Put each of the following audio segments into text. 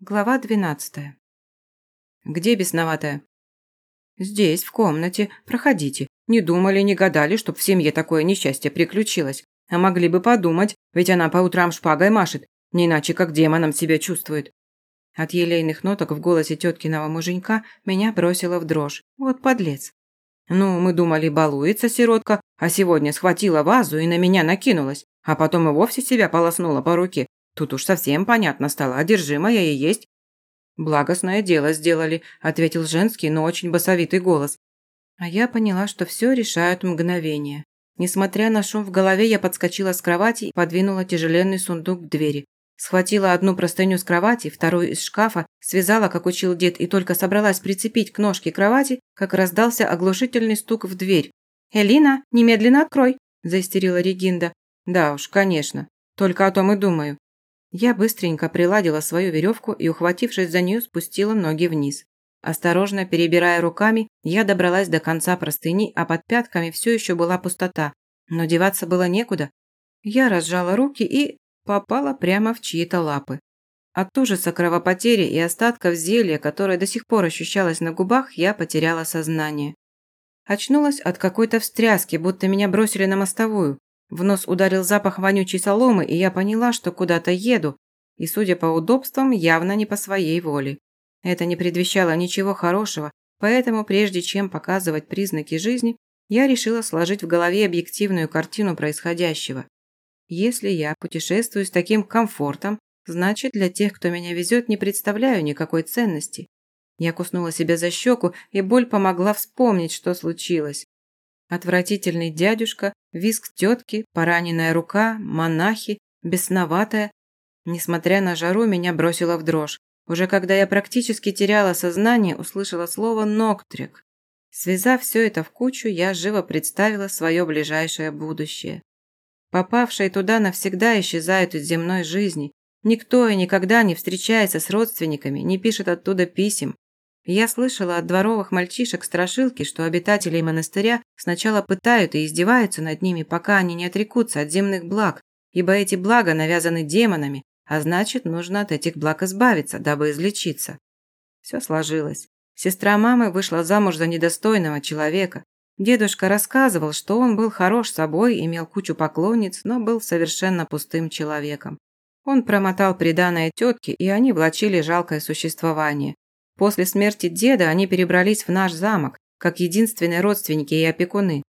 Глава двенадцатая. «Где бесноватая?» «Здесь, в комнате. Проходите. Не думали, не гадали, чтоб в семье такое несчастье приключилось. А могли бы подумать, ведь она по утрам шпагой машет, не иначе как демоном себя чувствует». От елейных ноток в голосе теткиного муженька меня бросило в дрожь. Вот подлец. Ну, мы думали, балуется сиротка, а сегодня схватила вазу и на меня накинулась, а потом и вовсе себя полоснула по руке, Тут уж совсем понятно стало, одержимая и есть. «Благостное дело сделали», – ответил женский, но очень басовитый голос. А я поняла, что все решают мгновение. Несмотря на шум в голове, я подскочила с кровати и подвинула тяжеленный сундук к двери. Схватила одну простыню с кровати, вторую из шкафа, связала, как учил дед, и только собралась прицепить к ножке кровати, как раздался оглушительный стук в дверь. «Элина, немедленно открой!» – заистерила Регинда. «Да уж, конечно. Только о том и думаю. Я быстренько приладила свою веревку и, ухватившись за нее, спустила ноги вниз. Осторожно перебирая руками, я добралась до конца простыни, а под пятками все еще была пустота. Но деваться было некуда. Я разжала руки и попала прямо в чьи-то лапы. От ужаса кровопотери и остатков зелья, которое до сих пор ощущалось на губах, я потеряла сознание. Очнулась от какой-то встряски, будто меня бросили на мостовую. В нос ударил запах вонючей соломы, и я поняла, что куда-то еду, и, судя по удобствам, явно не по своей воле. Это не предвещало ничего хорошего, поэтому прежде чем показывать признаки жизни, я решила сложить в голове объективную картину происходящего. Если я путешествую с таким комфортом, значит, для тех, кто меня везет, не представляю никакой ценности. Я куснула себя за щеку, и боль помогла вспомнить, что случилось. Отвратительный дядюшка, виск тетки, пораненная рука, монахи, бесноватая. Несмотря на жару, меня бросило в дрожь. Уже когда я практически теряла сознание, услышала слово «ноктрик». Связав все это в кучу, я живо представила свое ближайшее будущее. Попавшие туда навсегда исчезают из земной жизни. Никто и никогда не встречается с родственниками, не пишет оттуда писем, я слышала от дворовых мальчишек страшилки, что обитателей монастыря сначала пытают и издеваются над ними, пока они не отрекутся от земных благ, ибо эти блага навязаны демонами, а значит, нужно от этих благ избавиться, дабы излечиться. Все сложилось. Сестра мамы вышла замуж за недостойного человека. Дедушка рассказывал, что он был хорош собой, имел кучу поклонниц, но был совершенно пустым человеком. Он промотал приданое тетке, и они влачили жалкое существование. После смерти деда они перебрались в наш замок, как единственные родственники и опекуны.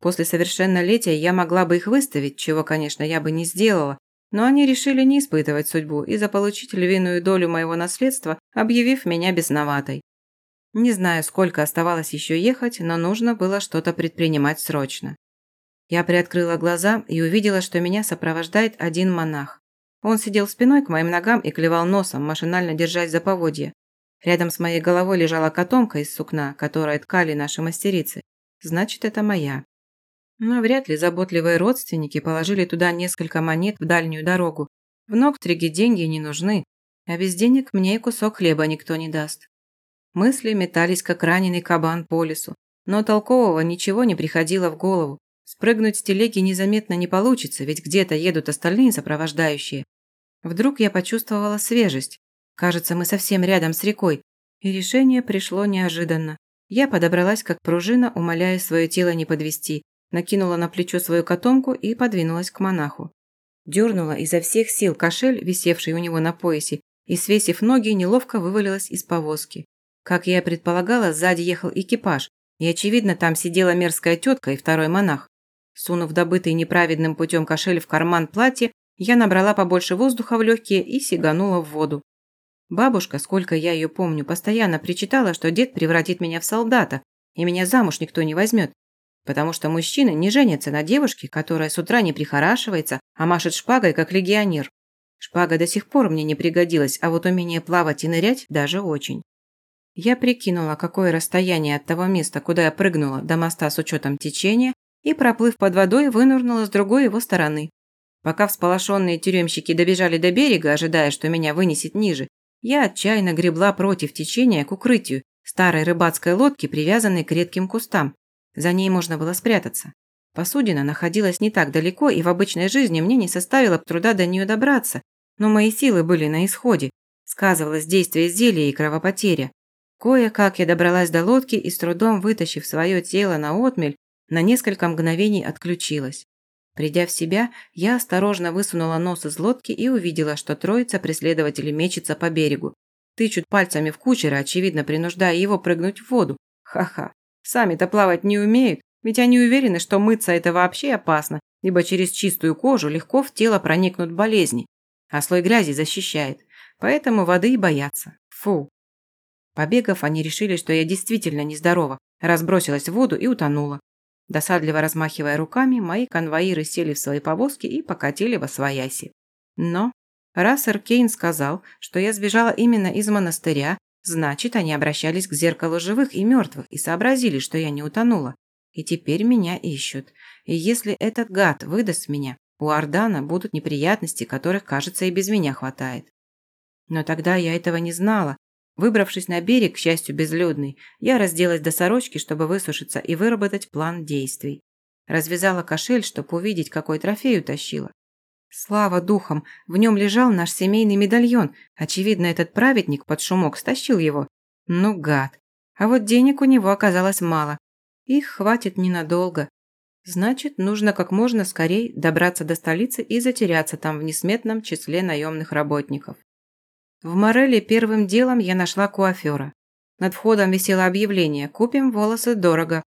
После совершеннолетия я могла бы их выставить, чего, конечно, я бы не сделала, но они решили не испытывать судьбу и заполучить львиную долю моего наследства, объявив меня бесноватой. Не знаю, сколько оставалось еще ехать, но нужно было что-то предпринимать срочно. Я приоткрыла глаза и увидела, что меня сопровождает один монах. Он сидел спиной к моим ногам и клевал носом, машинально держась за поводья. Рядом с моей головой лежала котомка из сукна, которую ткали наши мастерицы. Значит, это моя. Но вряд ли заботливые родственники положили туда несколько монет в дальнюю дорогу. В Ноктриге деньги не нужны, а без денег мне и кусок хлеба никто не даст. Мысли метались, как раненый кабан по лесу, но толкового ничего не приходило в голову. Спрыгнуть с телеги незаметно не получится, ведь где-то едут остальные сопровождающие. Вдруг я почувствовала свежесть, Кажется, мы совсем рядом с рекой. И решение пришло неожиданно. Я подобралась как пружина, умоляя свое тело не подвести, накинула на плечо свою котомку и подвинулась к монаху. Дернула изо всех сил кошель, висевший у него на поясе, и, свесив ноги, неловко вывалилась из повозки. Как я предполагала, сзади ехал экипаж, и, очевидно, там сидела мерзкая тетка и второй монах. Сунув добытый неправедным путем кошель в карман платья, я набрала побольше воздуха в легкие и сиганула в воду. Бабушка, сколько я ее помню, постоянно причитала, что дед превратит меня в солдата, и меня замуж никто не возьмет. Потому что мужчины не женятся на девушке, которая с утра не прихорашивается, а машет шпагой, как легионер. Шпага до сих пор мне не пригодилась, а вот умение плавать и нырять даже очень. Я прикинула, какое расстояние от того места, куда я прыгнула, до моста с учетом течения, и, проплыв под водой, вынырнула с другой его стороны. Пока всполошенные тюремщики добежали до берега, ожидая, что меня вынесет ниже, я отчаянно гребла против течения к укрытию, старой рыбацкой лодки, привязанной к редким кустам. За ней можно было спрятаться. Посудина находилась не так далеко, и в обычной жизни мне не составило труда до нее добраться, но мои силы были на исходе. Сказывалось действие зелья и кровопотеря. Кое-как я добралась до лодки и с трудом вытащив свое тело на отмель, на несколько мгновений отключилась. Придя в себя, я осторожно высунула нос из лодки и увидела, что троица преследователей мечется по берегу. Тычут пальцами в кучера, очевидно, принуждая его прыгнуть в воду. Ха-ха. Сами-то плавать не умеют, ведь они уверены, что мыться это вообще опасно, ибо через чистую кожу легко в тело проникнут болезни, а слой грязи защищает. Поэтому воды и боятся. Фу. Побегав, они решили, что я действительно нездорова, разбросилась в воду и утонула. Досадливо размахивая руками, мои конвоиры сели в свои повозки и покатили во свояси. Но раз Эркейн сказал, что я сбежала именно из монастыря, значит, они обращались к зеркалу живых и мертвых и сообразили, что я не утонула. И теперь меня ищут. И если этот гад выдаст меня, у Ордана будут неприятности, которых, кажется, и без меня хватает. Но тогда я этого не знала, Выбравшись на берег, к счастью, безлюдный, я разделась до сорочки, чтобы высушиться и выработать план действий. Развязала кошель, чтобы увидеть, какой трофей утащила. Слава духам, в нем лежал наш семейный медальон. Очевидно, этот праведник под шумок стащил его. Ну, гад. А вот денег у него оказалось мало. Их хватит ненадолго. Значит, нужно как можно скорее добраться до столицы и затеряться там в несметном числе наемных работников. В Мореле первым делом я нашла куафера. Над входом висело объявление «Купим волосы дорого».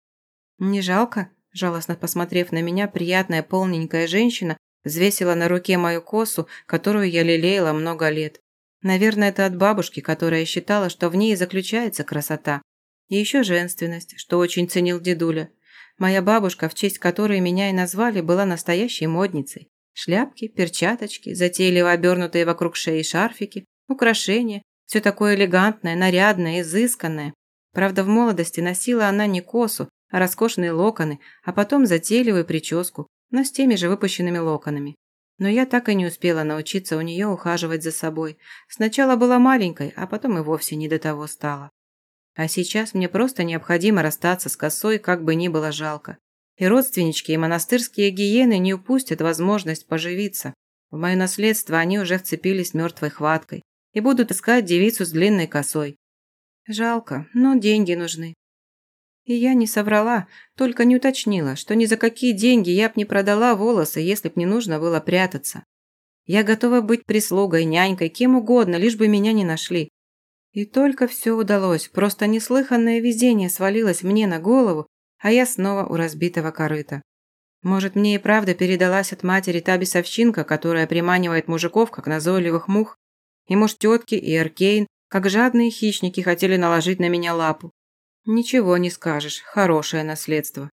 «Не жалко?» – жалостно посмотрев на меня, приятная полненькая женщина взвесила на руке мою косу, которую я лелеяла много лет. Наверное, это от бабушки, которая считала, что в ней заключается красота. И еще женственность, что очень ценил дедуля. Моя бабушка, в честь которой меня и назвали, была настоящей модницей. Шляпки, перчаточки, затейливо обернутые вокруг шеи шарфики, Украшения, все такое элегантное, нарядное, изысканное. Правда, в молодости носила она не косу, а роскошные локоны, а потом затейливую прическу, но с теми же выпущенными локонами. Но я так и не успела научиться у нее ухаживать за собой. Сначала была маленькой, а потом и вовсе не до того стала. А сейчас мне просто необходимо расстаться с косой, как бы ни было жалко. И родственнички, и монастырские гиены не упустят возможность поживиться. В мое наследство они уже вцепились мертвой хваткой и будут искать девицу с длинной косой. Жалко, но деньги нужны. И я не соврала, только не уточнила, что ни за какие деньги я б не продала волосы, если б не нужно было прятаться. Я готова быть прислугой, нянькой, кем угодно, лишь бы меня не нашли. И только все удалось, просто неслыханное везение свалилось мне на голову, а я снова у разбитого корыта. Может, мне и правда передалась от матери та бесовщинка, которая приманивает мужиков, как назойливых мух? И муж тетки, и Эркейн, как жадные хищники, хотели наложить на меня лапу. Ничего не скажешь, хорошее наследство.